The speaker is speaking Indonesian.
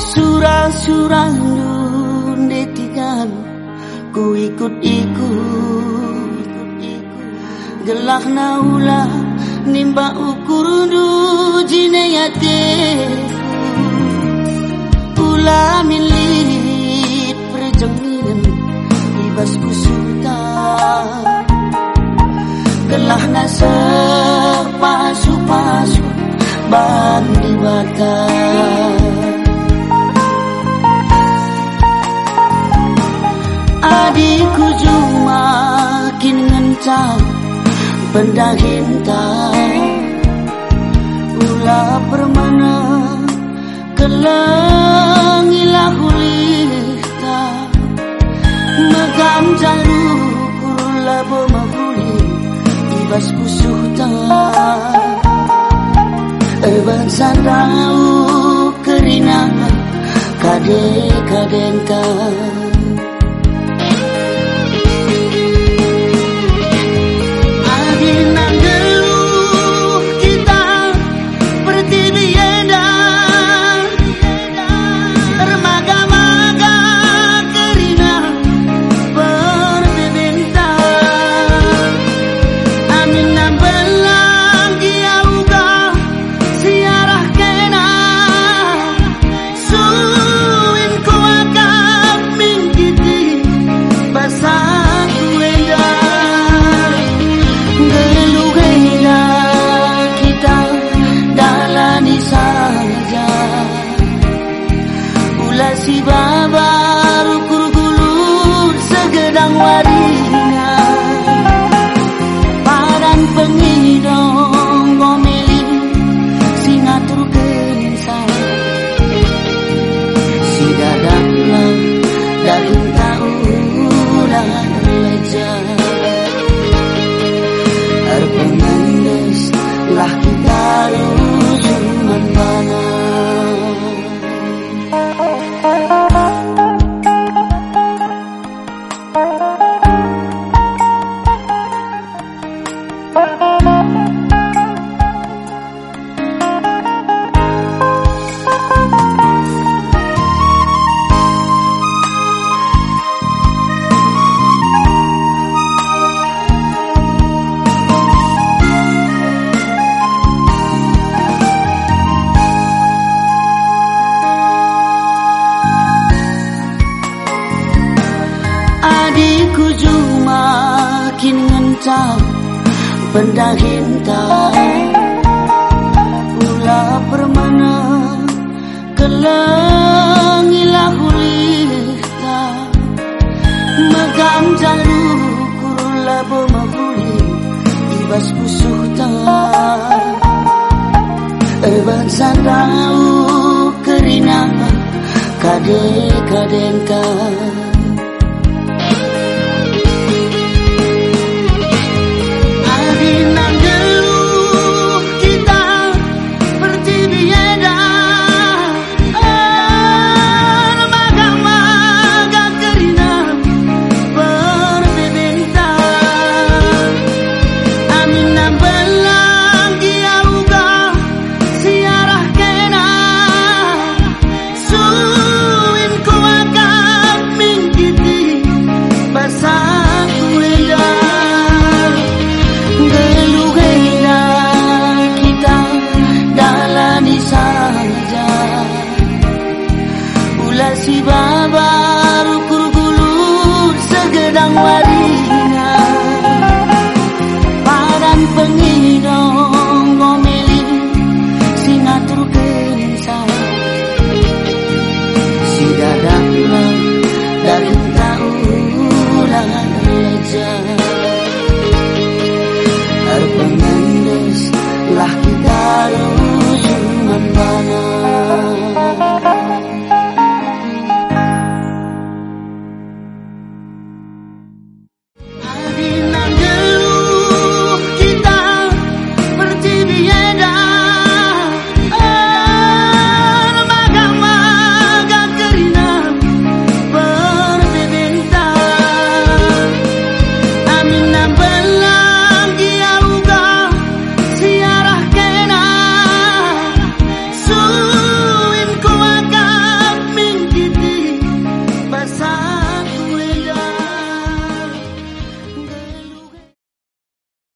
Surang-surang lunde tigan Ku ikut-ikut gelak naula Nimba ukurundu Jine yate Ula milik bandi wata adikku cuma kin ngencang benda hinta ula permana kelang ilah hulita megam jalu kurula bomahuli ibas kusuhta Eban sandau kerina kade kadenta Thank you. Adikku cuma kin ngencang benda hinta Ula permana kelangilah hulita Megam jalu kurula bomahuli ibas kusuhta Eban sandau kerina kade kadengka pedang warina. Padan penginong ngomelin Sinatur kensan Si dadak lang dari tauran leja Arpengendes lah kita rujung